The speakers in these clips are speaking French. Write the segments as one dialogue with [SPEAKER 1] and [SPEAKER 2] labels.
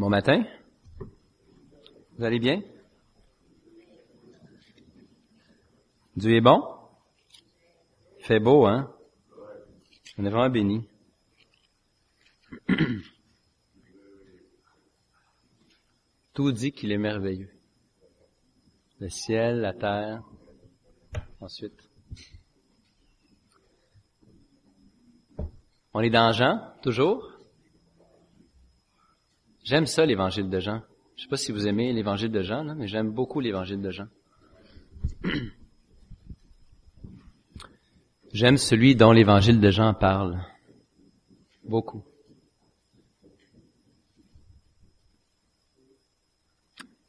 [SPEAKER 1] Bon matin. Vous allez bien? Dieu est bon? Fait beau, hein? On est vraiment béni. Tout dit qu'il est merveilleux. Le ciel, la terre. Ensuite. On est dans Jean, toujours? J'aime ça, l'évangile de Jean. Je sais pas si vous aimez l'évangile de Jean, mais j'aime beaucoup l'évangile de Jean. J'aime celui dont l'évangile de Jean parle. Beaucoup.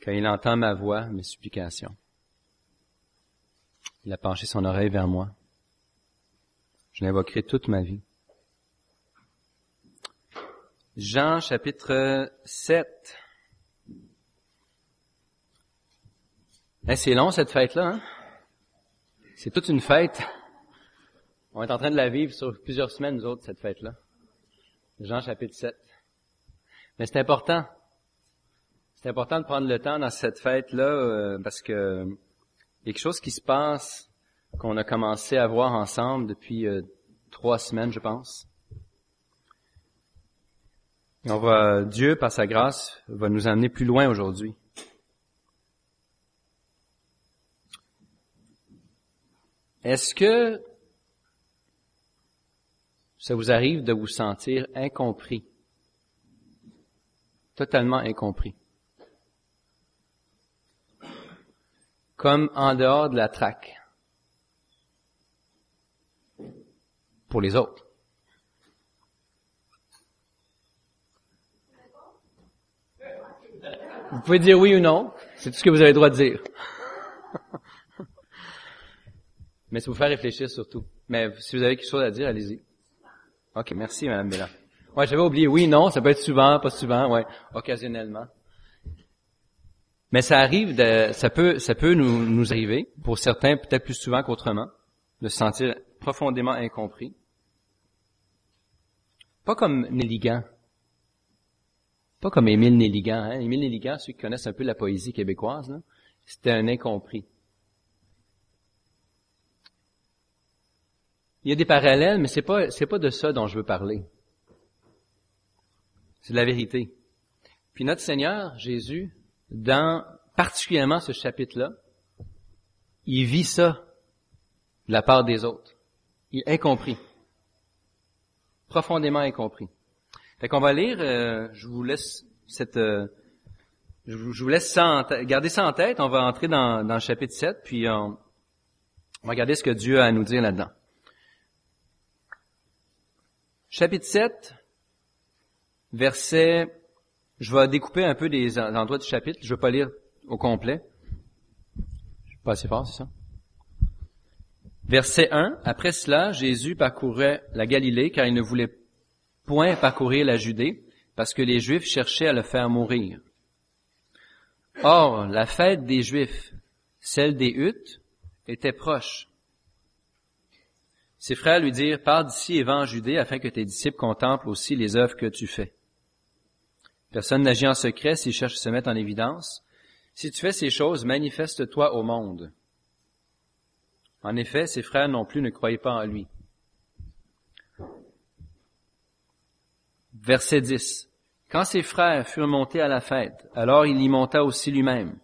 [SPEAKER 1] Quand il entend ma voix, mes supplications, il a penché son oreille vers moi. Je l'invoquerai toute ma vie. Jean chapitre 7. Eh, c'est long cette fête-là. Hein? C'est toute une fête. On est en train de la vivre sur plusieurs semaines, nous autres, cette fête-là. Jean chapitre 7. Mais c'est important. C'est important de prendre le temps dans cette fête-là euh, parce que y a quelque chose qui se passe qu'on a commencé à voir ensemble depuis euh, trois semaines, je pense. On va, Dieu, par sa grâce, va nous amener plus loin aujourd'hui. Est-ce que ça vous arrive de vous sentir incompris? Totalement incompris. Comme en dehors de la traque. Pour les autres. Vous pouvez dire oui ou non. C'est tout ce que vous avez le droit de dire. Mais ça vous faire réfléchir surtout. Mais si vous avez quelque chose à dire, allez-y. OK, merci, Mme Bélan. Ouais, j'avais oublié. Oui, non, ça peut être souvent, pas souvent, ouais, occasionnellement. Mais ça arrive, de, ça peut, ça peut nous, nous arriver, pour certains peut-être plus souvent qu'autrement, de se sentir profondément incompris. Pas comme Néligan. Pas comme Émile Néligan. Hein? Émile Néligan, ceux qui connaissent un peu la poésie québécoise, c'était un incompris. Il y a des parallèles, mais c'est pas, c'est pas de ça dont je veux parler. C'est de la vérité. Puis notre Seigneur, Jésus, dans particulièrement ce chapitre-là, il vit ça de la part des autres. Il est incompris. Profondément incompris. Fait qu'on va lire, euh, je vous laisse cette, euh, je, vous laisse ça garder ça en tête. On va entrer dans, dans le chapitre 7, puis on, on va regarder ce que Dieu a à nous dire là-dedans. Chapitre 7, verset, je vais découper un peu des endroits du chapitre, je ne vais pas lire au complet. Je suis pas assez fort, c'est ça? Verset 1, après cela, Jésus parcourait la Galilée car il ne voulait point parcourir la Judée, parce que les Juifs cherchaient à le faire mourir. Or, la fête des Juifs, celle des huttes, était proche. Ses frères lui dirent, pars d'ici et va en Judée afin que tes disciples contemplent aussi les œuvres que tu fais. Personne n'agit en secret s'il cherche à se mettre en évidence. Si tu fais ces choses, manifeste-toi au monde. En effet, ses frères non plus ne croyaient pas en lui. Verset 10. Quand ses frères furent montés à la fête, alors il y monta aussi lui-même.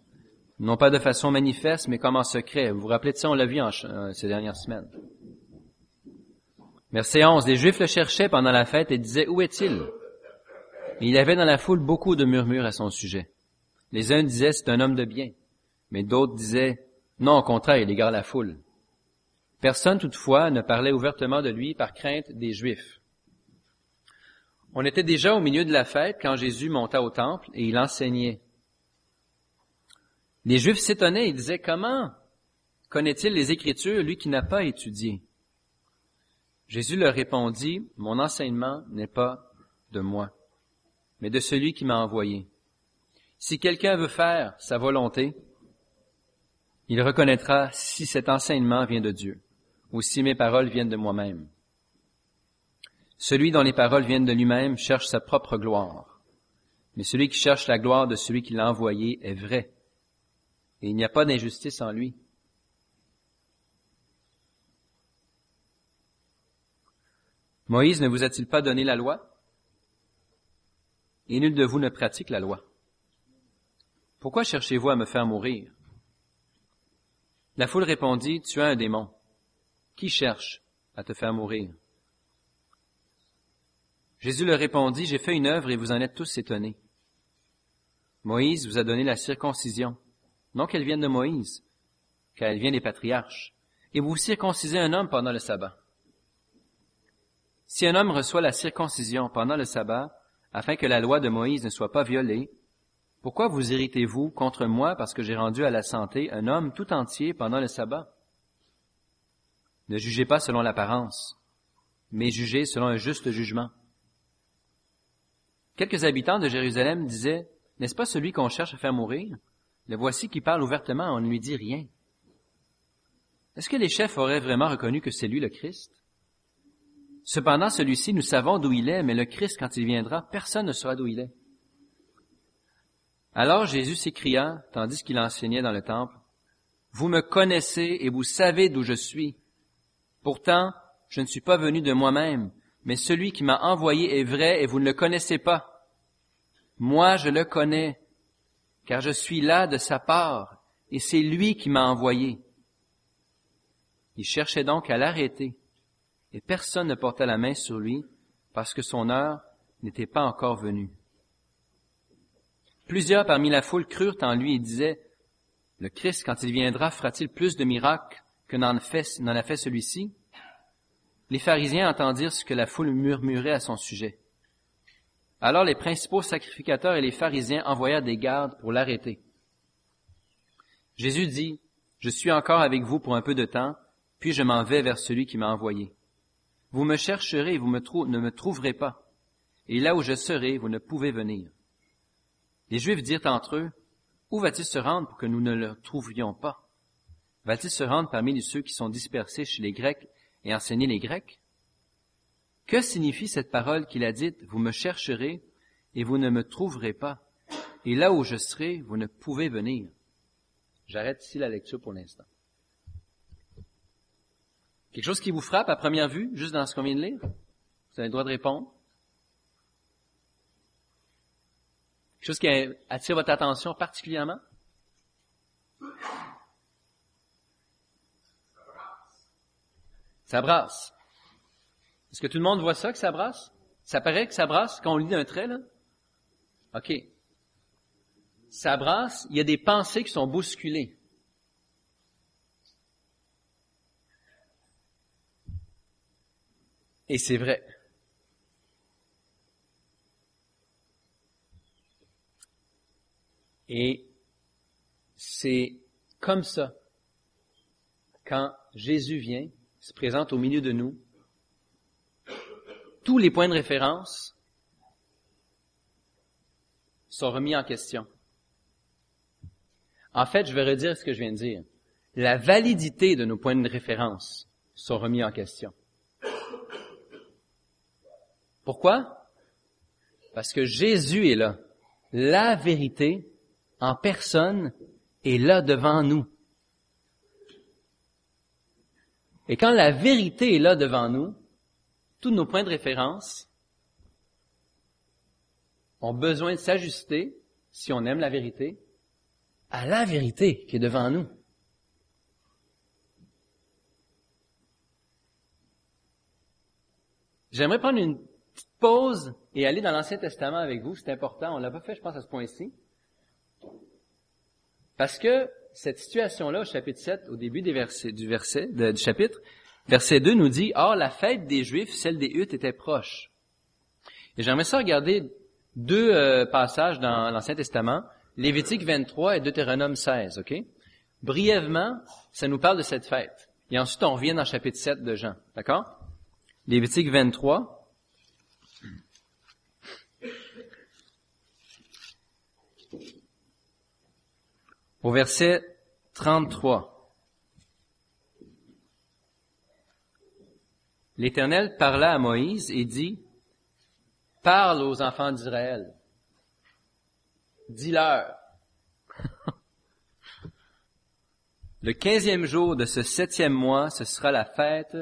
[SPEAKER 1] Non pas de façon manifeste, mais comme en secret. Vous vous rappelez de ça, on l'a vu euh, ces dernières semaines. Verset 11. Les Juifs le cherchaient pendant la fête et disaient, où est-il? il y avait dans la foule beaucoup de murmures à son sujet. Les uns disaient, c'est un homme de bien. Mais d'autres disaient, non, au contraire, il égare la foule. Personne toutefois ne parlait ouvertement de lui par crainte des Juifs. On était déjà au milieu de la fête quand Jésus monta au temple et il enseignait. Les Juifs s'étonnaient et disaient, comment connaît-il les Écritures, lui qui n'a pas étudié? Jésus leur répondit, mon enseignement n'est pas de moi, mais de celui qui m'a envoyé. Si quelqu'un veut faire sa volonté, il reconnaîtra si cet enseignement vient de Dieu ou si mes paroles viennent de moi-même. Celui dont les paroles viennent de lui-même cherche sa propre gloire. Mais celui qui cherche la gloire de celui qui l'a envoyé est vrai. Et il n'y a pas d'injustice en lui. Moïse ne vous a-t-il pas donné la loi? Et nul de vous ne pratique la loi. Pourquoi cherchez-vous à me faire mourir? La foule répondit, Tu as un démon. Qui cherche à te faire mourir? Jésus leur répondit, J'ai fait une œuvre et vous en êtes tous étonnés. Moïse vous a donné la circoncision. Non qu'elle vienne de Moïse, car elle vient des patriarches. Et vous circoncisez un homme pendant le sabbat. Si un homme reçoit la circoncision pendant le sabbat, afin que la loi de Moïse ne soit pas violée, pourquoi vous irritez-vous contre moi parce que j'ai rendu à la santé un homme tout entier pendant le sabbat? Ne jugez pas selon l'apparence, mais jugez selon un juste jugement. Quelques habitants de Jérusalem disaient, N'est-ce pas celui qu'on cherche à faire mourir? Le voici qui parle ouvertement, on ne lui dit rien. Est-ce que les chefs auraient vraiment reconnu que c'est lui le Christ? Cependant, celui-ci, nous savons d'où il est, mais le Christ, quand il viendra, personne ne saura d'où il est. Alors Jésus s'écria, tandis qu'il enseignait dans le temple, Vous me connaissez et vous savez d'où je suis. Pourtant, je ne suis pas venu de moi-même, mais celui qui m'a envoyé est vrai et vous ne le connaissez pas. Moi, je le connais, car je suis là de sa part, et c'est lui qui m'a envoyé. Il cherchait donc à l'arrêter, et personne ne portait la main sur lui parce que son heure n'était pas encore venue. Plusieurs parmi la foule crurent en lui et disaient, Le Christ, quand il viendra, fera-t-il plus de miracles que n'en a fait celui-ci? Les pharisiens entendirent ce que la foule murmurait à son sujet. Alors les principaux sacrificateurs et les pharisiens envoyèrent des gardes pour l'arrêter. Jésus dit, Je suis encore avec vous pour un peu de temps, puis je m'en vais vers celui qui m'a envoyé. Vous me chercherez et vous ne me trouverez pas. Et là où je serai, vous ne pouvez venir. Les Juifs dirent entre eux, Où va-t-il se rendre pour que nous ne le trouvions pas? Va-t-il se rendre parmi ceux qui sont dispersés chez les Grecs et enseigner les Grecs? Que signifie cette parole qu'il a dite, Vous me chercherez et vous ne me trouverez pas, et là où je serai, vous ne pouvez venir? J'arrête ici la lecture pour l'instant. Quelque chose qui vous frappe à première vue, juste dans ce qu'on vient de lire? Vous avez le droit de répondre? Quelque chose qui attire votre attention particulièrement? Ça brasse. Est-ce que tout le monde voit ça, que ça brasse? Ça paraît que ça brasse quand on lit un trait, là? OK. Ça brasse, il y a des pensées qui sont bousculées. Et c'est vrai. Et c'est comme ça, quand Jésus vient, se présente au milieu de nous, tous les points de référence sont remis en question. En fait, je vais redire ce que je viens de dire. La validité de nos points de référence sont remis en question. Pourquoi? Parce que Jésus est là. La vérité en personne est là devant nous. Et quand la vérité est là devant nous, tous nos points de référence ont besoin de s'ajuster, si on aime la vérité, à la vérité qui est devant nous. J'aimerais prendre une petite pause et aller dans l'Ancien Testament avec vous. C'est important. On l'a pas fait, je pense, à ce point-ci. Parce que cette situation-là, au chapitre 7, au début du verset, du chapitre, verset 2 nous dit, Or, la fête des Juifs, celle des huttes, était proche. Et j'aimerais ça regarder deux euh, passages dans l'Ancien Testament, Lévitique 23 et Deutéronome 16, OK? Brièvement, ça nous parle de cette fête. Et ensuite, on revient dans chapitre 7 de Jean, d'accord? Lévitique 23, au verset 33. L'Éternel parla à Moïse et dit, Parle aux enfants d'Israël dis-leur. Le quinzième jour de ce septième mois, ce sera la fête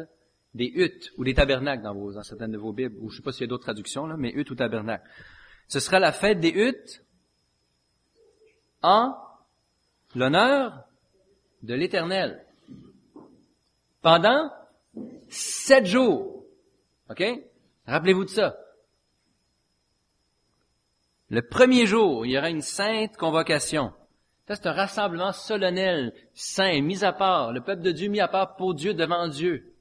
[SPEAKER 1] des huttes ou des tabernacles dans, vos, dans certaines de vos Bibles, ou je ne sais pas s'il y a d'autres traductions, là, mais huttes ou tabernacles. Ce sera la fête des huttes en l'honneur de l'Éternel. Pendant sept jours. OK? Rappelez-vous de ça. Le premier jour, il y aura une sainte convocation. C'est un rassemblement solennel, saint, mis à part, le peuple de Dieu mis à part pour Dieu devant Dieu.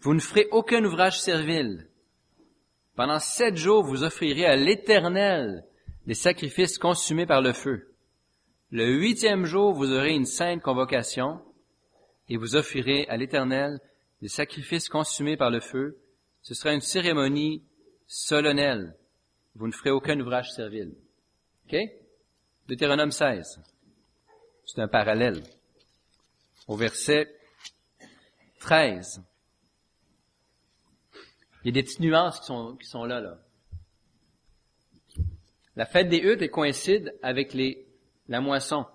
[SPEAKER 1] Vous ne ferez aucun ouvrage servile. Pendant sept jours, vous offrirez à l'Éternel des sacrifices consumés par le feu. Le huitième jour, vous aurez une sainte convocation et vous offrirez à l'Éternel des sacrifices consumés par le feu. Ce sera une cérémonie solennelle. Vous ne ferez aucun ouvrage servile. OK? Deutéronome 16. C'est un parallèle. Au verset 13. Il y a des petites nuances qui sont, qui sont là, là. La fête des huttes coïncide avec les, la moisson.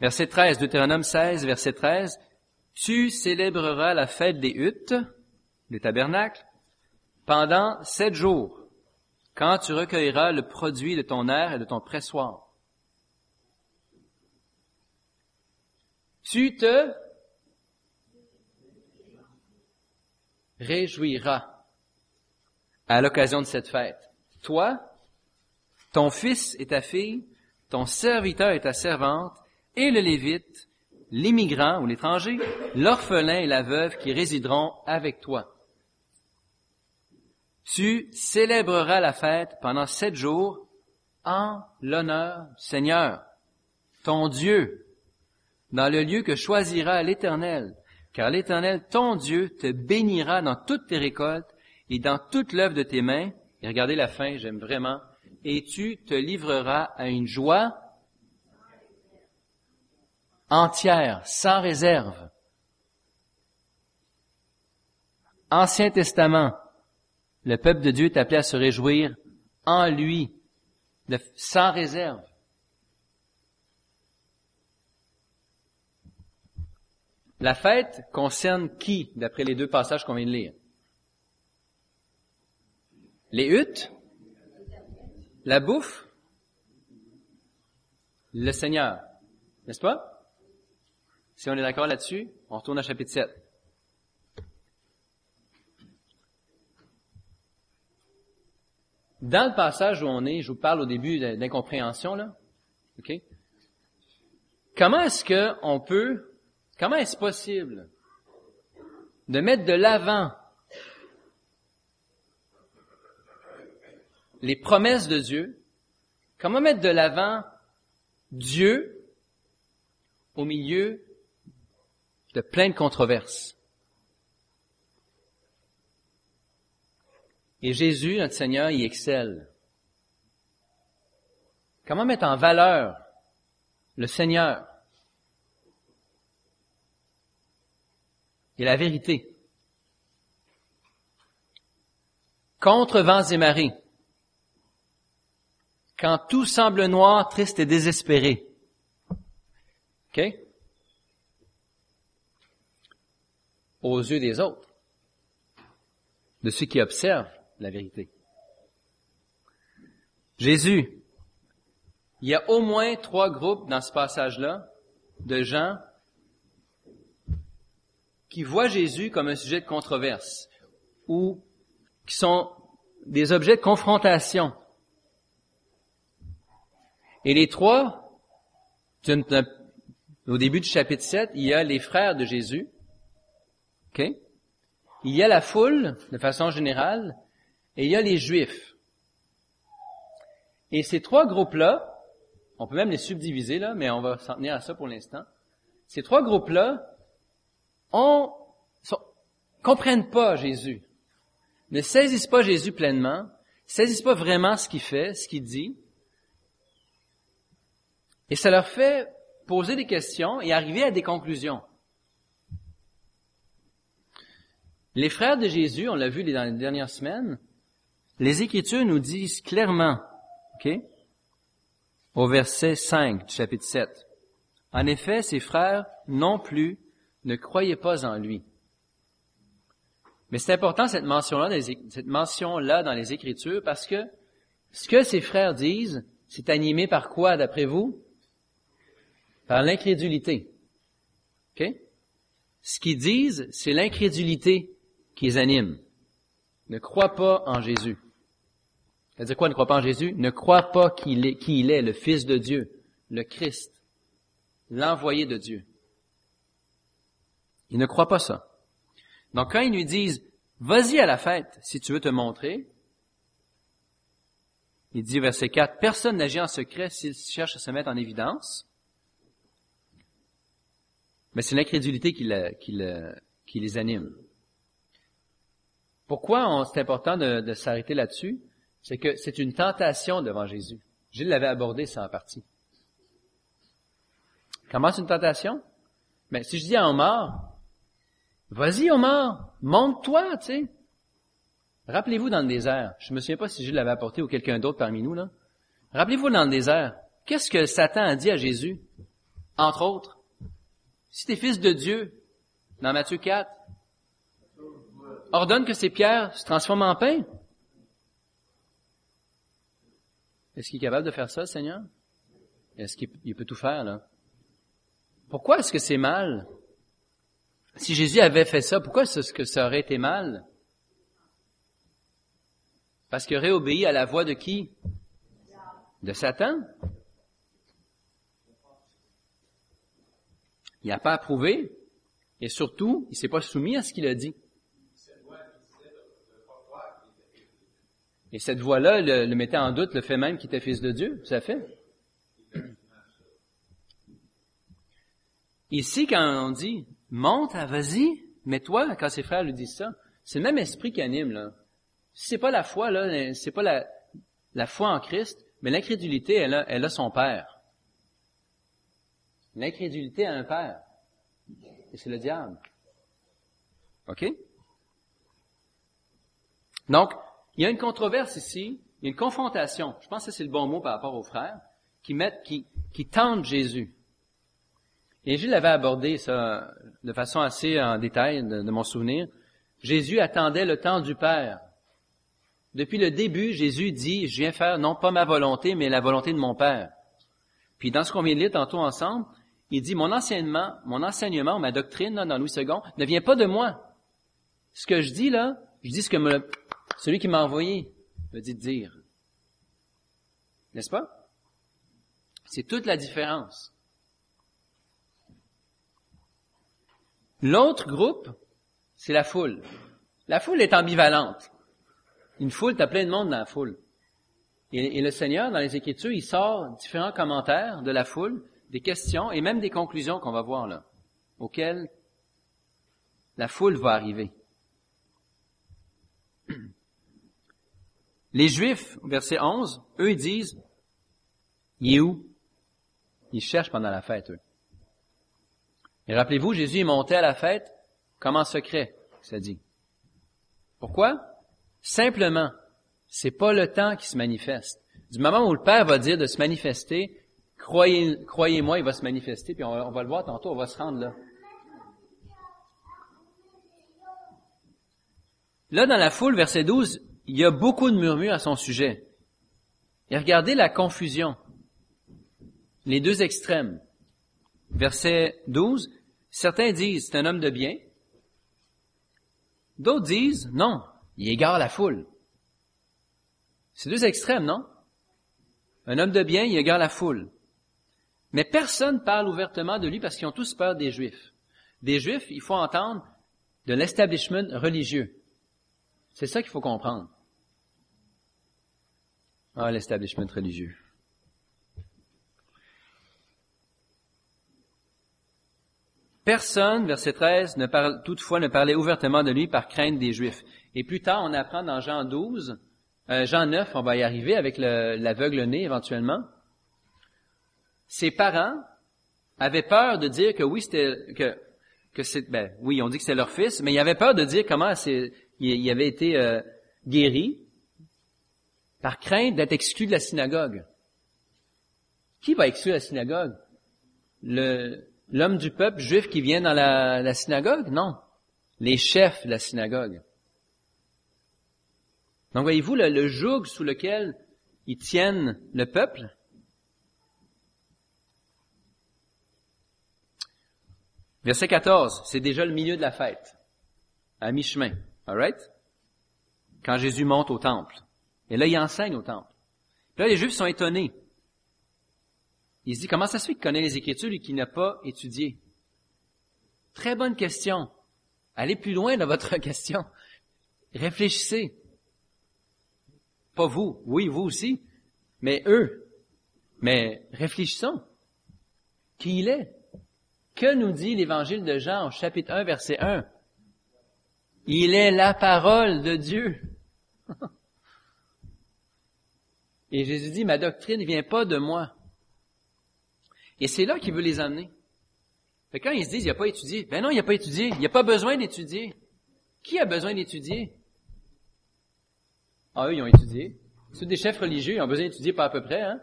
[SPEAKER 1] Verset 13, Deutéronome 16, verset 13. Tu célébreras la fête des huttes, des tabernacles, pendant sept jours, quand tu recueilleras le produit de ton air et de ton pressoir. Tu te réjouiras à l'occasion de cette fête. Toi, ton fils et ta fille, ton serviteur et ta servante, et le Lévite, l'immigrant ou l'étranger, l'orphelin et la veuve qui résideront avec toi. Tu célébreras la fête pendant sept jours en l'honneur du Seigneur, ton Dieu, dans le lieu que choisira l'Éternel, car l'Éternel, ton Dieu, te bénira dans toutes tes récoltes et dans toute l'œuvre de tes mains. Et regardez la fin, j'aime vraiment. Et tu te livreras à une joie entière, sans réserve. Ancien Testament, le peuple de Dieu est appelé à se réjouir en lui, sans réserve. La fête concerne qui, d'après les deux passages qu'on vient de lire? Les huttes, la bouffe, le Seigneur. N'est-ce pas? Si on est d'accord là-dessus, on retourne à chapitre 7. Dans le passage où on est, je vous parle au début d'incompréhension, là. OK? Comment est-ce qu'on peut, comment est-ce possible de mettre de l'avant les promesses de Dieu? Comment mettre de l'avant Dieu au milieu de plein de controverses? Et Jésus, notre Seigneur, y excelle. Comment mettre en valeur le Seigneur et la vérité? Contre vents et marées, quand tout semble noir, triste et désespéré. OK? Aux yeux des autres, de ceux qui observent la vérité. Jésus, il y a au moins trois groupes dans ce passage-là de gens qui voient Jésus comme un sujet de controverse ou qui sont des objets de confrontation. Et les trois, au début du chapitre 7, il y a les frères de Jésus. Il y a la foule, de façon générale, et il y a les Juifs. Et ces trois groupes-là, on peut même les subdiviser là, mais on va s'en tenir à ça pour l'instant. Ces trois groupes-là on, comprennent pas Jésus, ne saisissent pas Jésus pleinement, saisissent pas vraiment ce qu'il fait, ce qu'il dit, et ça leur fait poser des questions et arriver à des conclusions. Les frères de Jésus, on l'a vu dans les dernières semaines, Les Écritures nous disent clairement, ok, au verset 5 du chapitre 7, en effet, ses frères non plus ne croyaient pas en lui. Mais c'est important cette mention-là, cette mention-là dans les Écritures parce que ce que ses frères disent, c'est animé par quoi, d'après vous? Par l'incrédulité. Ce qu'ils disent, c'est l'incrédulité qui les anime. Ne crois pas en Jésus. C'est-à-dire quoi, ne crois pas en Jésus? Ne crois pas qu'il est, qui il est, le Fils de Dieu, le Christ, l'envoyé de Dieu. Ils ne croient pas ça. Donc quand ils lui disent, vas-y à la fête si tu veux te montrer, il dit verset 4, personne n'agit en secret s'il cherche à se mettre en évidence. Mais c'est l'incrédulité qui, les anime. Pourquoi c'est important de, s'arrêter là-dessus? C'est que c'est une tentation devant Jésus. Gilles l'avait abordé ça en partie. Comment c'est une tentation? Mais si je dis à Omar, vas-y Omar, monte-toi, tu sais. Rappelez-vous dans le désert, je me souviens pas si Gilles l'avait apporté ou quelqu'un d'autre parmi nous, là. Rappelez-vous dans le désert, qu'est-ce que Satan a dit à Jésus? Entre autres, si t'es fils de Dieu, dans Matthieu 4, ordonne que ces pierres se transforment en pain. Est-ce qu'il est capable de faire ça, Seigneur? Est-ce qu'il peut tout faire, là? Pourquoi est-ce que c'est mal? Si Jésus avait fait ça, pourquoi est-ce que ça aurait été mal? Parce qu'il aurait obéi à la voix de qui? De Satan. Il n'a pas approuvé. Et surtout, il ne s'est pas soumis à ce qu'il a dit. Et cette voix-là le, mettait en doute le fait même qu'il était fils de Dieu. Ça fait. Ici, quand on dit, monte, vas-y, mais toi, quand ses frères lui disent ça, c'est le même esprit qui anime, là c'est pas la foi, là, c'est pas la, foi en Christ, mais l'incrédulité, elle a son père. L'incrédulité a un père. Et c'est le diable. OK? Donc, il y a une controverse ici, il y a une confrontation. Je pense que c'est le bon mot par rapport aux frères, qui mettent, qui, qui tentent Jésus. Et Gilles avait abordé ça de façon assez en détail de, de mon souvenir. Jésus attendait le temps du Père. Depuis le début, Jésus dit, je viens faire non pas ma volonté, mais la volonté de mon Père. Puis dans ce qu'on vient de lire tantôt ensemble, il dit, mon enseignement, mon enseignement, ma doctrine dans Louis II ne vient pas de moi. Ce que je dis là, je dis ce que celui qui m'a envoyé me dit de dire. N'est-ce pas? C'est toute la différence. L'autre groupe, c'est la foule. La foule est ambivalente. Une foule, t'as plein de monde dans la foule. Et, le Seigneur, dans les Écritures, il sort différents commentaires de la foule, des questions et même des conclusions qu'on va voir là, auxquelles la foule va arriver. Les Juifs, verset 11, eux, disent, il est où? Ils cherchent pendant la fête, eux. Et rappelez-vous, Jésus est monté à la fête comme en secret, ça dit. Pourquoi? Simplement, c'est pas le temps qui se manifeste. Du moment où le Père va dire de se manifester, croyez, croyez-moi, il va se manifester, puis on va, le voir tantôt, on va se rendre là. Là, dans la foule, verset 12, il y a beaucoup de murmures à son sujet. Et regardez la confusion. Les deux extrêmes. Verset 12, certains disent c'est un homme de bien. D'autres disent non, il égare la foule. C'est deux extrêmes, non? Un homme de bien, il égare la foule. Mais personne parle ouvertement de lui parce qu'ils ont tous peur des Juifs. Des Juifs, il faut entendre de l'establishment religieux. C'est ça qu'il faut comprendre. Ah, l'establishment religieux. Personne, verset 13, ne parle, toutefois ne parlait ouvertement de lui par crainte des Juifs. Et plus tard, on apprend dans Jean 12, euh, Jean 9, on va y arriver avec l'aveugle né éventuellement. Ses parents avaient peur de dire que oui, c'était que que c'est ben oui, on dit que c'est leur fils, mais ils avaient peur de dire comment c'est il, avait été euh, guéri par crainte d'être exclu de la synagogue. Qui va exclure la synagogue? Le, l'homme du peuple juif qui vient dans la, la synagogue? Non. Les chefs de la synagogue. Donc voyez-vous le, le joug sous lequel ils tiennent le peuple? Verset 14, c'est déjà le milieu de la fête, à mi-chemin, alright? Quand Jésus monte au temple. Et là, il enseigne au temple. Là, les Juifs sont étonnés. Il se dit, comment ça se fait qu'il connaît les Écritures et qu'il n'a pas étudié? Très bonne question. Allez plus loin dans votre question. Réfléchissez. Pas vous, oui, vous aussi, mais eux. Mais réfléchissons. Qui il est? Que nous dit l'évangile de Jean au chapitre 1, verset 1? Il est la parole de Dieu. Et Jésus dit, ma doctrine ne vient pas de moi. Et c'est là qu'il veut les amener. Fait quand ils se disent, il n'a pas étudié, ben non, il n'a pas étudié. Il n'y a pas besoin d'étudier. Qui a besoin d'étudier? Ah, eux, ils ont étudié. Ceux des chefs religieux, ils ont besoin d'étudier pas à peu près, hein?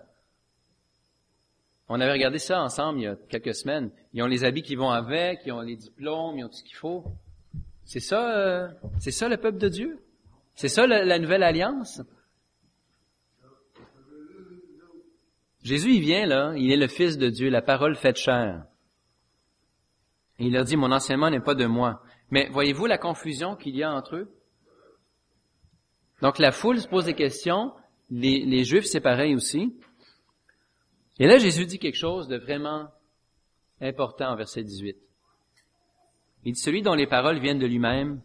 [SPEAKER 1] On avait regardé ça ensemble il y a quelques semaines. Ils ont les habits qui vont avec, ils ont les diplômes, ils ont tout ce qu'il faut. C'est ça, euh, c'est ça le peuple de Dieu? C'est ça la, nouvelle alliance? Jésus, il vient là, il est le Fils de Dieu, la parole faite chair. Et il leur dit, mon enseignement n'est pas de moi. Mais voyez-vous la confusion qu'il y a entre eux? Donc la foule se pose des questions, les Juifs c'est pareil aussi. Et là, Jésus dit quelque chose de vraiment important en verset 18. Il dit, celui dont les paroles viennent de lui-même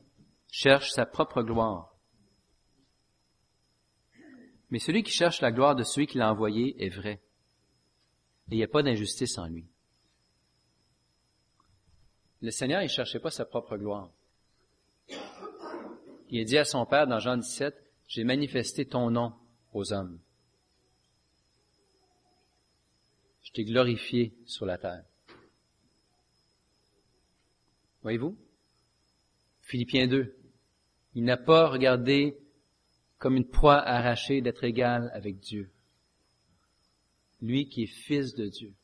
[SPEAKER 1] cherche sa propre gloire. Mais celui qui cherche la gloire de celui qui l'a envoyé est vrai. Et il n'y a pas d'injustice en lui. Le Seigneur, il ne cherchait pas sa propre gloire. Il dit à son Père dans Jean 17, j'ai manifesté ton nom aux hommes. Je t'ai glorifié sur la terre. Voyez-vous? Philippiens 2. Il n'a pas regardé comme une proie arrachée d'être égal avec Dieu. Lui qui est fils de Dieu.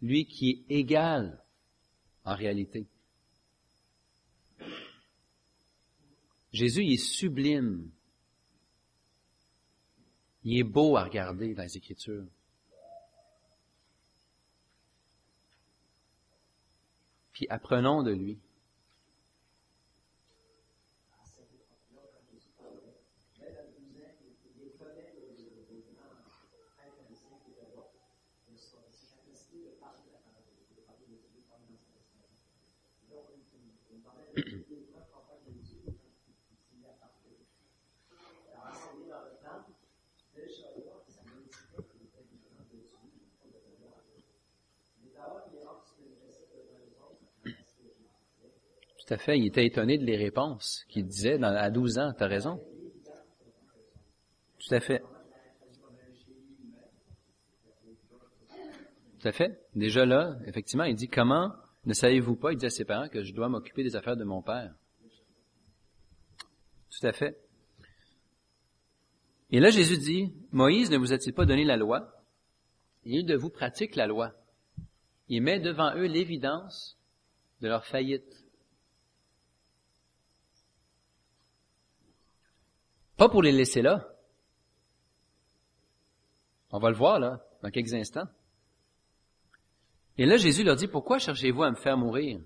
[SPEAKER 1] Lui qui est égal en réalité. Jésus, il est sublime. Il est beau à regarder dans les Écritures. Puis apprenons de lui. Tout à fait. Il était étonné de les réponses qu'il disait à 12 ans. Tu as raison. Tout à fait. Tout à fait. Déjà là, effectivement, il dit comment ne savez-vous pas, il dit à ses parents, que je dois m'occuper des affaires de mon père. Tout à fait. Et là, Jésus dit, Moïse ne vous a-t-il pas donné la loi? Il de vous pratique la loi. Il met devant eux l'évidence de leur faillite. Pas pour les laisser là. On va le voir là, dans quelques instants. Et là, Jésus leur dit, pourquoi cherchez-vous à me faire mourir?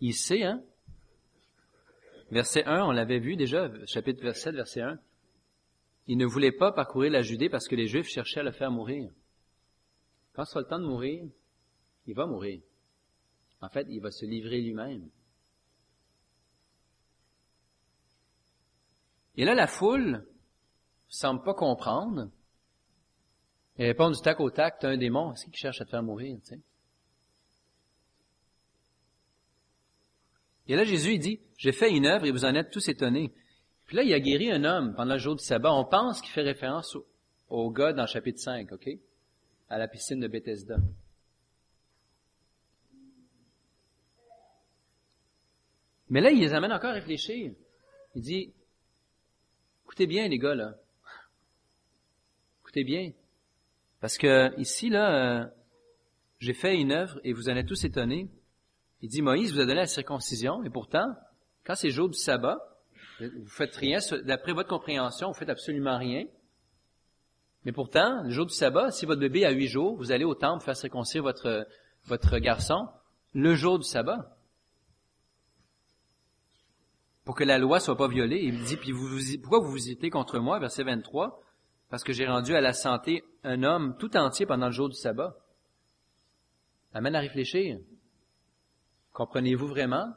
[SPEAKER 1] Il sait, hein? Verset 1, on l'avait vu déjà, chapitre 7, verset 1. Il ne voulait pas parcourir la Judée parce que les Juifs cherchaient à le faire mourir. Quand ce sera le temps de mourir, il va mourir. En fait, il va se livrer lui-même. Et là, la foule semble pas comprendre. Elle répond du tac au tac, t'as un démon aussi qui cherche à te faire mourir. Et là, Jésus, il dit, j'ai fait une œuvre et vous en êtes tous étonnés. Puis là, il a guéri un homme pendant le jour du sabbat. On pense qu'il fait référence au, gars dans chapitre 5, OK? À la piscine de Bethesda. Mais là, il les amène encore à réfléchir. Il dit, Écoutez bien, les gars, là. Écoutez bien. Parce que ici, là, euh, j'ai fait une œuvre et vous en êtes tous étonnés. Il dit, Moïse vous a donné la circoncision, et pourtant, quand c'est jour du sabbat, vous faites rien, d'après votre compréhension, vous faites absolument rien. Mais pourtant, le jour du sabbat, si votre bébé a huit jours, vous allez au temple faire circoncire votre, votre garçon le jour du sabbat. Pour que la loi soit pas violée. Il dit, puis vous, pourquoi vous visitez contre moi, verset 23? Parce que j'ai rendu à la santé un homme tout entier pendant le jour du sabbat. Amène à réfléchir. Comprenez-vous vraiment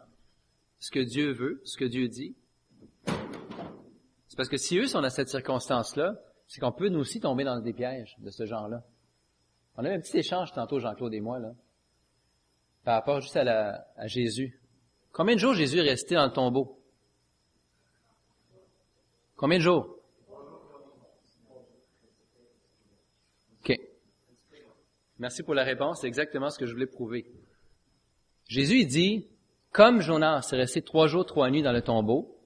[SPEAKER 1] ce que Dieu veut, ce que Dieu dit? C'est parce que si eux sont dans cette circonstance-là, c'est qu'on peut nous aussi tomber dans des pièges de ce genre-là. On a eu un petit échange tantôt, Jean-Claude et moi, là, par rapport juste à, la, à Jésus. Combien de jours Jésus est resté dans le tombeau? Combien de jours? OK. Merci pour la réponse. C'est exactement ce que je voulais prouver. Jésus, dit, comme Jonas est resté trois jours, trois nuits dans le tombeau,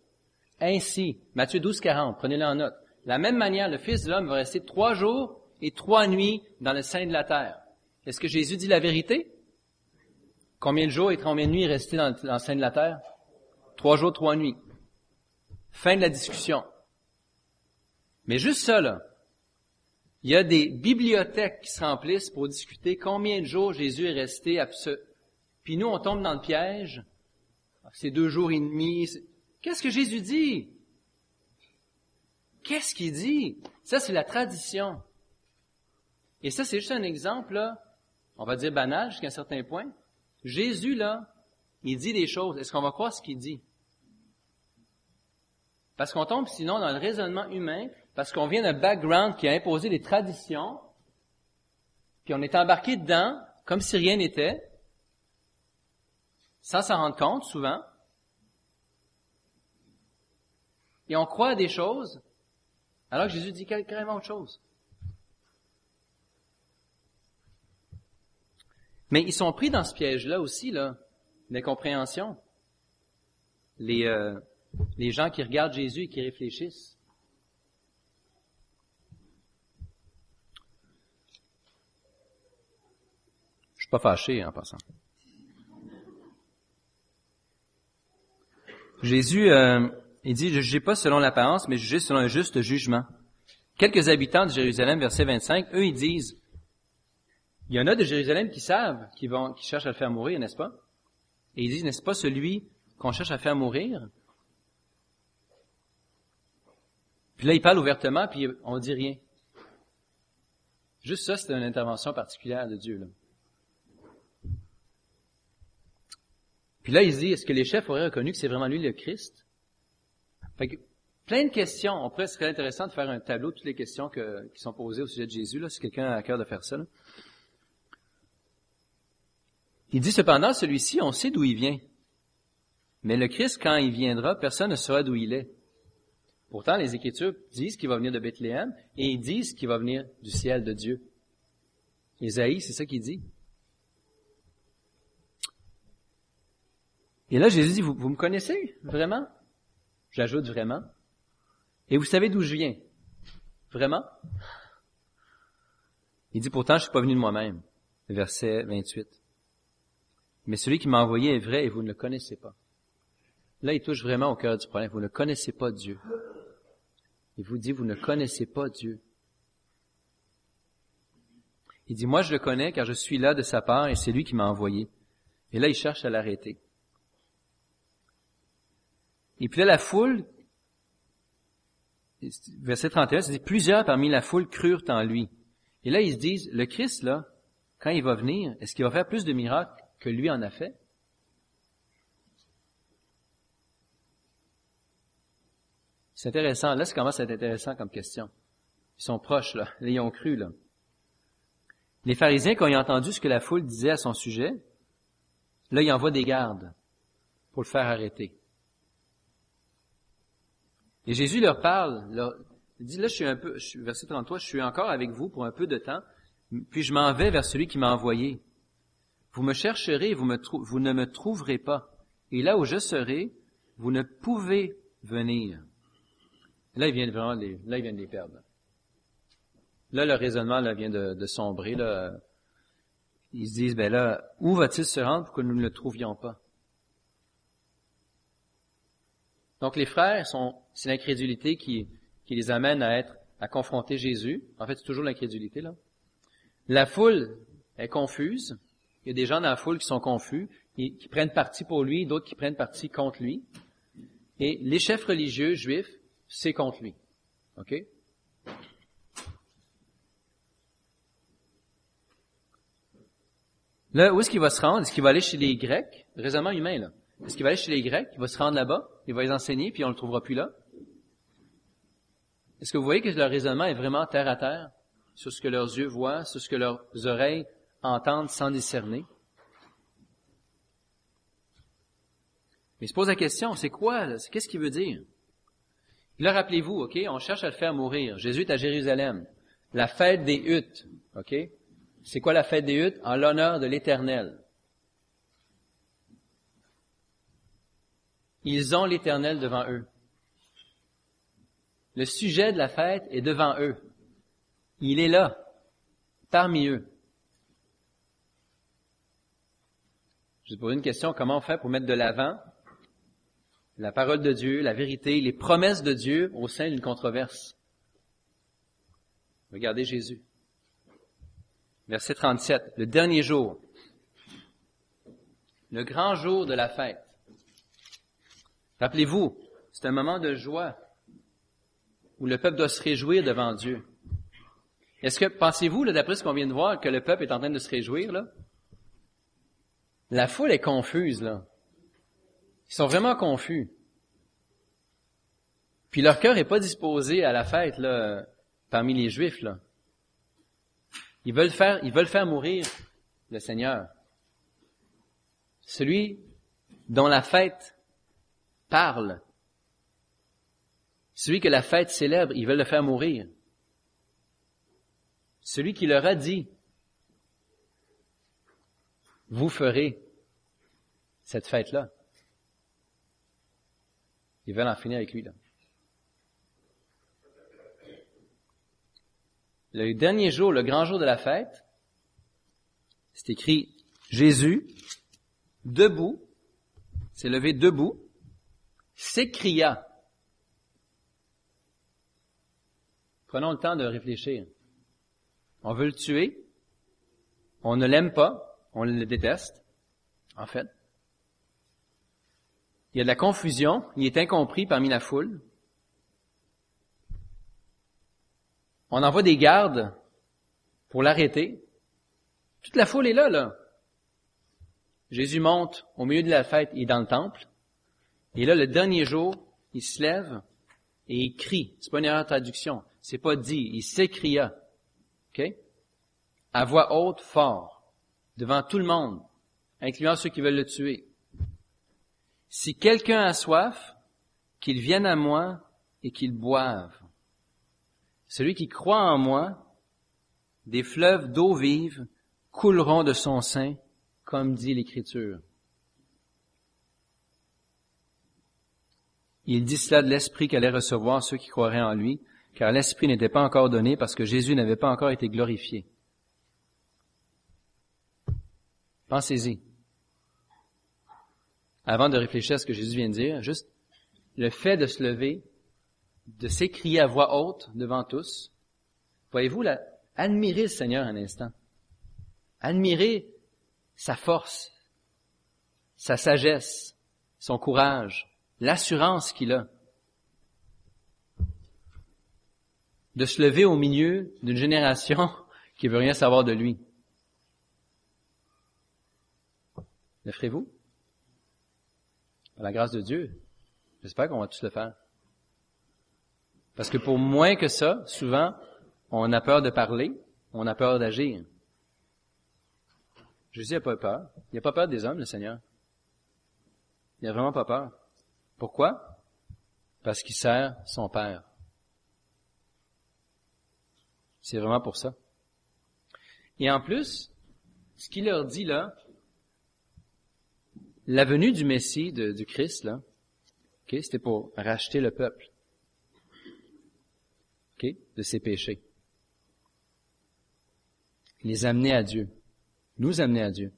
[SPEAKER 1] ainsi, Matthieu 12, 40, prenez-le en note, la même manière, le Fils de l'homme va rester trois jours et trois nuits dans le sein de la terre. Est-ce que Jésus dit la vérité? Combien de jours et combien de nuits est resté dans le sein de la terre? Trois jours, trois nuits. Fin de la discussion. Mais juste ça, là, il y a des bibliothèques qui se remplissent pour discuter combien de jours Jésus est resté à Puis nous, on tombe dans le piège. C'est deux jours et demi. Qu'est-ce que Jésus dit? Qu'est-ce qu'il dit? Ça, c'est la tradition. Et ça, c'est juste un exemple, là, on va dire banal jusqu'à un certain point. Jésus, là, il dit des choses. Est-ce qu'on va croire ce qu'il dit? Parce qu'on tombe sinon dans le raisonnement humain, parce qu'on vient d'un background qui a imposé des traditions, puis on est embarqué dedans comme si rien n'était, sans s'en rendre compte souvent. Et on croit à des choses alors que Jésus dit carrément autre chose. Mais ils sont pris dans ce piège-là aussi, là, d'incompréhension. Les, euh, les gens qui regardent Jésus et qui réfléchissent. Suis pas fâché en passant. Jésus, euh, il dit, je jugez pas selon l'apparence, mais jugez selon un juste jugement. Quelques habitants de Jérusalem, verset 25, eux, ils disent, il y en a de Jérusalem qui savent, qui vont, qui cherchent à le faire mourir, n'est-ce pas? Et ils disent, n'est-ce pas celui qu'on cherche à faire mourir? Puis là, ils parlent ouvertement, puis on dit rien. Juste ça, c'est une intervention particulière de Dieu, là. Puis là, il dit, est-ce que les chefs auraient reconnu que c'est vraiment lui le Christ? plein de questions. On pourrait, ce serait intéressant de faire un tableau de toutes les questions qui sont posées au sujet de Jésus, là, si quelqu'un a à cœur de faire ça. Il dit cependant, celui-ci, on sait d'où il vient. Mais le Christ, quand il viendra, personne ne saura d'où il est. Pourtant, les Écritures disent qu'il va venir de Bethléem et ils disent qu'il va venir du ciel de Dieu. Isaïe, c'est ça qu'il dit. Et là, Jésus dit, vous, me connaissez vraiment? J'ajoute vraiment. Et vous savez d'où je viens? Vraiment? Il dit pourtant, je suis pas venu de moi-même. Verset 28. Mais celui qui m'a envoyé est vrai et vous ne le connaissez pas. Là, il touche vraiment au cœur du problème. Vous ne connaissez pas Dieu. Il vous dit, vous ne connaissez pas Dieu. Il dit, moi je le connais car je suis là de sa part et c'est lui qui m'a envoyé. Et là, il cherche à l'arrêter. Et puis là, la foule, verset 31, c'est plusieurs parmi la foule crurent en lui. Et là, ils se disent, le Christ, là, quand il va venir, est-ce qu'il va faire plus de miracles que lui en a fait? C'est intéressant. Là, ça commence à être intéressant comme question. Ils sont proches, là. Ils ont cru, là. Les pharisiens, quand ils ont entendu ce que la foule disait à son sujet, là, ils envoient des gardes pour le faire arrêter. Et Jésus leur parle, il dit, là, je suis un peu, verset 33, je suis encore avec vous pour un peu de temps, puis je m'en vais vers celui qui m'a envoyé. Vous me chercherez vous, me vous ne me trouverez pas. Et là où je serai, vous ne pouvez venir. Là, ils viennent vraiment les, là, ils viennent les perdre. Là, le raisonnement là, vient de, de sombrer. Là. Ils se disent, ben là, où va-t-il se rendre pour que nous ne le trouvions pas? Donc les frères sont, c'est l'incrédulité qui, qui les amène à être, à confronter Jésus. En fait, c'est toujours l'incrédulité là. La foule est confuse. Il y a des gens dans la foule qui sont confus, qui prennent parti pour lui, d'autres qui prennent parti contre lui. Et les chefs religieux juifs, c'est contre lui. OK? Là, où est-ce qu'il va se rendre? Est-ce qu'il va aller chez les Grecs? Raisonnement humain, là. Est-ce qu'il va aller chez les Grecs? Il va se rendre là-bas? Il va les enseigner, puis on le trouvera plus là? Est-ce que vous voyez que leur raisonnement est vraiment terre à terre? Sur ce que leurs yeux voient, sur ce que leurs oreilles entendent sans discerner? Mais il se pose la question, c'est quoi? Qu'est-ce qu'il veut dire? Là, rappelez-vous, OK, on cherche à le faire mourir. Jésus est à Jérusalem. La fête des huttes, OK? C'est quoi la fête des huttes? En l'honneur de l'Éternel. Ils ont l'Éternel devant eux. Le sujet de la fête est devant eux. Il est là, parmi eux. Je vais poser une question, comment on fait pour mettre de l'avant la parole de Dieu, la vérité, les promesses de Dieu au sein d'une controverse? Regardez Jésus. Verset 37, le dernier jour, le grand jour de la fête. Rappelez-vous, c'est un moment de joie où le peuple doit se réjouir devant Dieu. Est-ce que, pensez-vous, d'après ce qu'on vient de voir, que le peuple est en train de se réjouir, là? La foule est confuse, là. Ils sont vraiment confus. Puis leur cœur n'est pas disposé à la fête là, parmi les Juifs. Là. Ils veulent faire, ils veulent faire mourir le Seigneur. Celui dont la fête parle. Celui que la fête célèbre, ils veulent le faire mourir. Celui qui leur a dit, vous ferez cette fête-là. Ils veulent en finir avec lui, là. Le dernier jour, le grand jour de la fête, c'est écrit Jésus, debout, s'est levé debout, s'écria. Prenons le temps de réfléchir. On veut le tuer, on ne l'aime pas, on le déteste, en fait. Il y a de la confusion, il est incompris parmi la foule. On envoie des gardes pour l'arrêter. Toute la foule est là, là. Jésus monte au milieu de la fête, est dans le temple. Et là, le dernier jour, il se lève et il crie. C'est pas une erreur de traduction. C'est pas dit. Il s'écria. OK? À voix haute, fort. Devant tout le monde. Incluant ceux qui veulent le tuer. Si quelqu'un a soif, qu'il vienne à moi et qu'il boive. Celui qui croit en moi, des fleuves d'eau vive couleront de son sein, comme dit l'Écriture. Il dit cela de l'Esprit qu'allait recevoir ceux qui croiraient en lui, car l'Esprit n'était pas encore donné parce que Jésus n'avait pas encore été glorifié. Pensez-y. Avant de réfléchir à ce que Jésus vient de dire, juste le fait de se lever de s'écrier à voix haute devant tous. Voyez-vous, admirez le Seigneur un instant. Admirez sa force, sa sagesse, son courage, l'assurance qu'il a. De se lever au milieu d'une génération qui veut rien savoir de lui. Le ferez-vous? Par la grâce de Dieu, j'espère qu'on va tous le faire. Parce que pour moins que ça, souvent, on a peur de parler, on a peur d'agir. Jésus n'a pas peur. Il n'a pas peur des hommes, le Seigneur. Il n'a vraiment pas peur. Pourquoi? Parce qu'il sert son Père. C'est vraiment pour ça. Et en plus, ce qu'il leur dit là, la venue du Messie, du Christ, là, c'était pour racheter le peuple. de ses péchés. Les amener à Dieu. Nous amener à Dieu.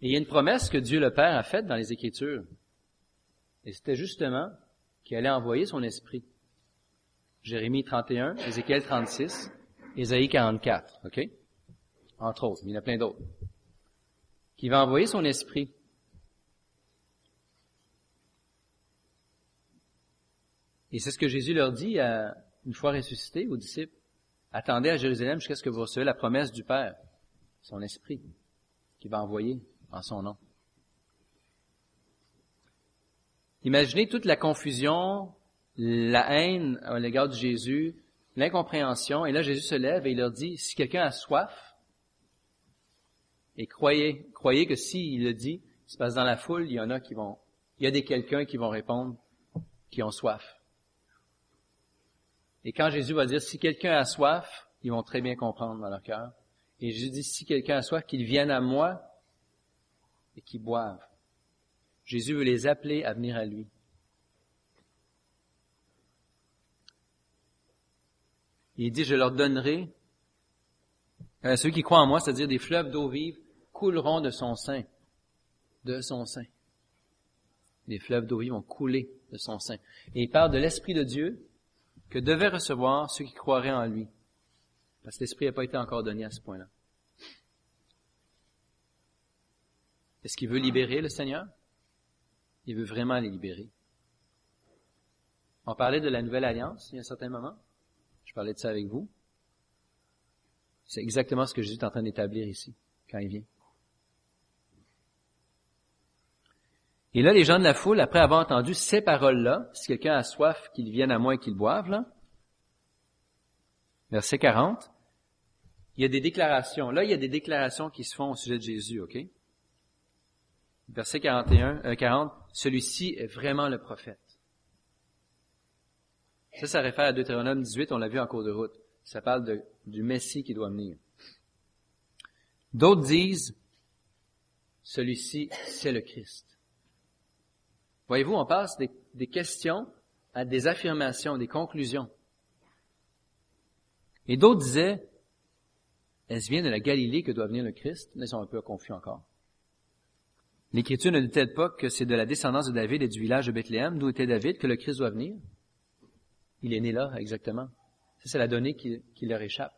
[SPEAKER 1] Et il y a une promesse que Dieu le Père a faite dans les Écritures. Et c'était justement qu'il allait envoyer son esprit. Jérémie 31, Ézéchiel 36, Ésaïe 44, OK? Entre autres, mais il y en a plein d'autres. Qui va envoyer son esprit. Et c'est ce que Jésus leur dit à, une fois ressuscité aux disciples. Attendez à Jérusalem jusqu'à ce que vous recevez la promesse du Père, son esprit, qui va envoyer en son nom. Imaginez toute la confusion, la haine à l'égard de Jésus, l'incompréhension. Et là, Jésus se lève et il leur dit, si quelqu'un a soif, et croyez, croyez que s'il le dit, il se passe dans la foule, il y en a qui vont, il y a des quelqu'un qui vont répondre, qui ont soif. Et quand Jésus va dire, si quelqu'un a soif, ils vont très bien comprendre dans leur cœur. Et Jésus dit, si quelqu'un a soif, qu'il vienne à moi et qu'il boive. Jésus veut les appeler à venir à lui. Il dit, je leur donnerai, à ceux qui croient en moi, c'est-à-dire des fleuves d'eau vive, couleront de son sein. De son sein. Les fleuves d'eau vive vont couler de son sein. Et il parle de l'Esprit de Dieu que devaient recevoir ceux qui croiraient en lui. Parce que l'Esprit n'a pas été encore donné à ce point-là. Est-ce qu'il veut libérer le Seigneur? Il veut vraiment les libérer. On parlait de la nouvelle alliance il y a un certain moment. Je parlais de ça avec vous. C'est exactement ce que Jésus est en train d'établir ici, quand il vient. Et là, les gens de la foule, après avoir entendu ces paroles-là, si quelqu'un a soif, qu'il vienne à moi et qu'il boive, là, verset 40, il y a des déclarations. Là, il y a des déclarations qui se font au sujet de Jésus, OK? Verset 41, euh, 40, celui-ci est vraiment le prophète. Ça, ça réfère à Deutéronome 18, on l'a vu en cours de route. Ça parle du Messie qui doit venir. D'autres disent, celui-ci, c'est le Christ. Voyez-vous, on passe des, des, questions à des affirmations, des conclusions. Et d'autres disaient, est-ce bien de la Galilée que doit venir le Christ? Ils sont un peu confus encore. L'Écriture ne dit-elle pas que c'est de la descendance de David et du village de Bethléem, d'où était David, que le Christ doit venir? Il est né là, exactement. Ça, c'est la donnée qui, leur échappe.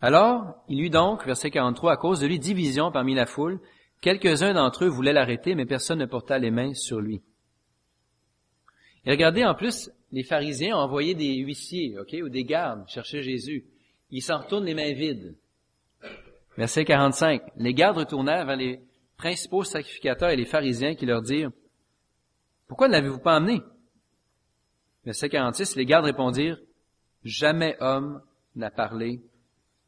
[SPEAKER 1] Alors, il eut donc, verset 43, à cause de lui, division parmi la foule. Quelques-uns d'entre eux voulaient l'arrêter, mais personne ne porta les mains sur lui. Et regardez, en plus, les pharisiens ont envoyé des huissiers, ok, ou des gardes chercher Jésus. Ils s'en retournent les mains vides. Verset 45. Les gardes retournèrent vers les principaux sacrificateurs et les pharisiens qui leur dirent, Pourquoi ne l'avez-vous pas amené? Verset 46. Les gardes répondirent, Jamais homme n'a parlé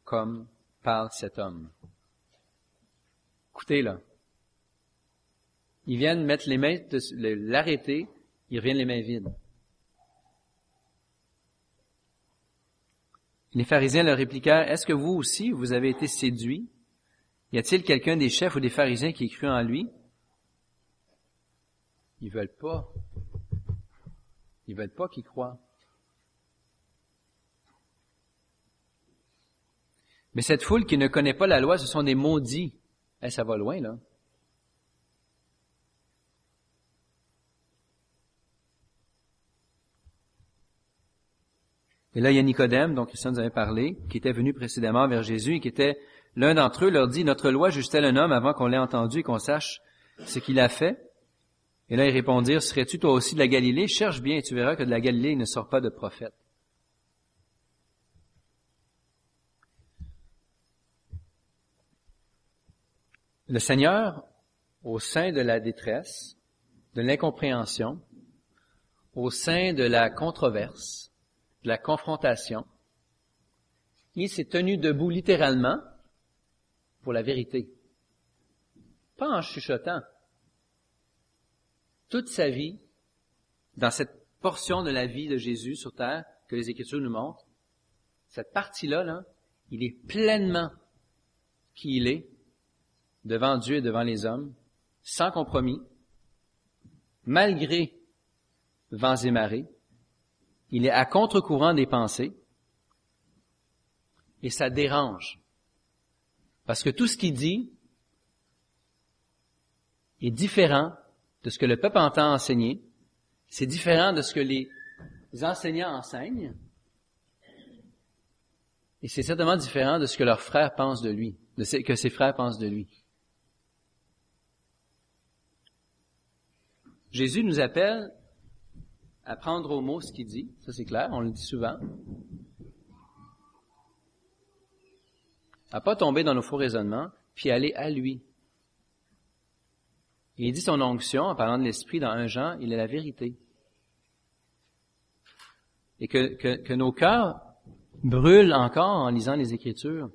[SPEAKER 1] comme parle cet homme. Écoutez là. Ils viennent mettre les mains, l'arrêter, ils reviennent les mains vides. Les pharisiens leur répliquèrent, Est-ce que vous aussi, vous avez été séduits? Y a-t-il quelqu'un des chefs ou des pharisiens qui ait cru en lui? Ils veulent pas. Ils veulent pas qu'ils croient. Mais cette foule qui ne connaît pas la loi, ce sont des maudits. Eh, ça va loin, là. Et là, il y a Nicodème, dont Christian nous avait parlé, qui était venu précédemment vers Jésus et qui était l'un d'entre eux, leur dit, notre loi juge-t-elle un homme avant qu'on l'ait entendu et qu'on sache ce qu'il a fait? Et là, ils répondirent, serais-tu toi aussi de la Galilée? Cherche bien et tu verras que de la Galilée, il ne sort pas de prophète. Le Seigneur, au sein de la détresse, de l'incompréhension, au sein de la controverse, la confrontation, il s'est tenu debout littéralement pour la vérité. Pas en chuchotant. Toute sa vie, dans cette portion de la vie de Jésus sur terre que les Écritures nous montrent, cette partie-là, là, il est pleinement qui il est devant Dieu et devant les hommes, sans compromis, malgré vents et marées. Il est à contre-courant des pensées. Et ça dérange. Parce que tout ce qu'il dit est différent de ce que le peuple entend enseigner. C'est différent de ce que les enseignants enseignent. Et c'est certainement différent de ce que leurs frères pensent de lui, de ce que ses frères pensent de lui. Jésus nous appelle à prendre au mot ce qu'il dit, ça c'est clair, on le dit souvent. À pas tomber dans nos faux raisonnements, puis aller à lui. il dit son onction, en parlant de l'Esprit dans un Jean, il est la vérité. Et que, que, que nos cœurs brûlent encore en lisant les Écritures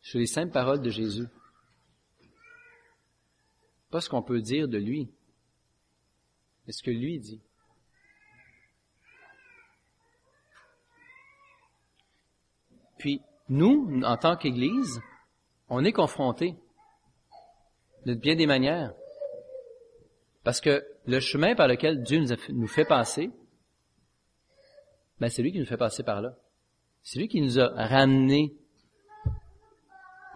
[SPEAKER 1] sur les simples paroles de Jésus. Pas ce qu'on peut dire de lui, mais ce que lui dit. Puis, nous, en tant qu'Église, on est confrontés de bien des manières. Parce que le chemin par lequel Dieu nous, fait passer, ben c'est lui qui nous fait passer par là. C'est lui qui nous a ramenés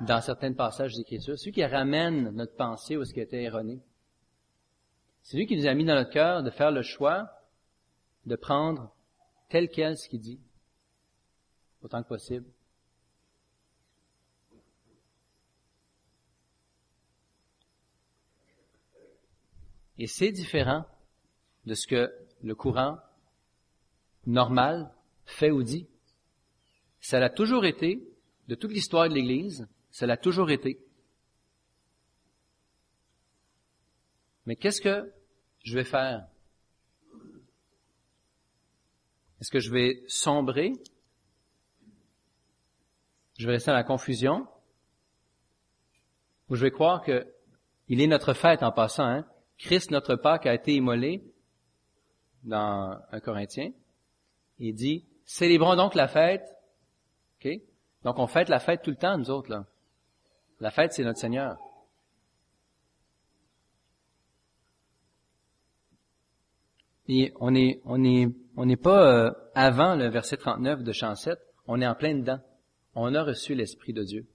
[SPEAKER 1] dans certains passages d'Écriture. C'est lui qui ramène notre pensée où ce qui était erroné. C'est lui qui nous a mis dans notre cœur de faire le choix de prendre tel quel ce qu'il dit, autant que possible. Et c'est différent de ce que le courant normal fait ou dit. Ça l'a toujours été, de toute l'histoire de l'Église, ça l'a toujours été. Mais qu'est-ce que je vais faire? Est-ce que je vais sombrer? Je vais rester dans la confusion? Ou je vais croire que il est notre fête en passant, hein? Christ, notre Pâque, a été immolé dans un Corinthien. Il dit, célébrons donc la fête. Donc on fête la fête tout le temps, nous autres, là. La fête, c'est notre Seigneur. Et on est, on est, on n'est pas euh, avant le verset 39 de chant 7, on est en plein dedans. On a reçu l'Esprit de Dieu.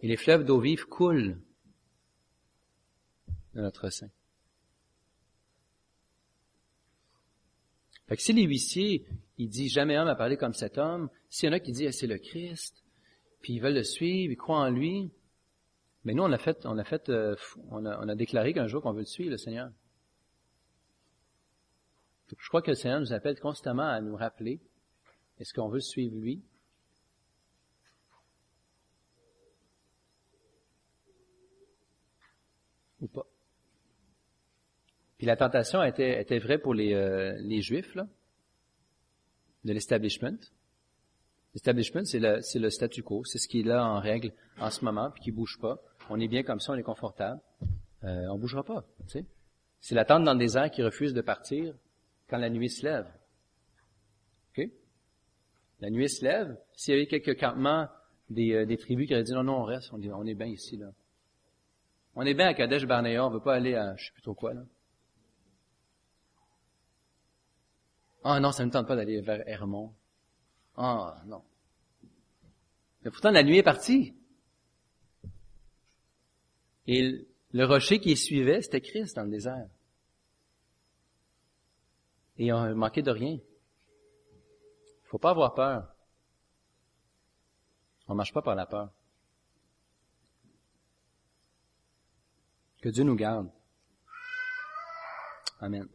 [SPEAKER 1] Et les fleuves d'eau vive coulent de notre sein. Fait que si les huissiers, il dit jamais homme a parlé comme cet homme, s'il y en a qui disent c'est le Christ, puis ils veulent le suivre, ils croient en lui, mais nous on a fait, on a fait, euh, on a déclaré qu'un jour qu'on veut le suivre, le Seigneur. Je crois que le Seigneur nous appelle constamment à nous rappeler, est-ce qu'on veut suivre lui? Ou pas? Puis la tentation était, était vraie pour les, euh, les Juifs, là, de l'establishment. L'establishment, c'est le, c'est le statu quo, c'est ce qui est là en règle en ce moment, puis qui bouge pas. On est bien comme ça, on est confortable. Euh, on bougera pas, tu sais. C'est la tente dans le désert qui refuse de partir quand la nuit se lève. OK? La nuit se lève. S'il y avait quelques campements des, euh, des tribus qui auraient dit non, non, on reste, on, dit, on est bien ici, là. On est bien à Kadesh Barnea, on veut pas aller à je sais plus trop quoi, là. Ah non, ça ne me tente pas d'aller vers Hermon. Ah non. Mais pourtant, la nuit est partie. Et le rocher qui suivait, c'était Christ dans le désert. Et on manquait de rien. Il faut pas avoir peur. On ne marche pas par la peur. Que Dieu nous garde. Amen.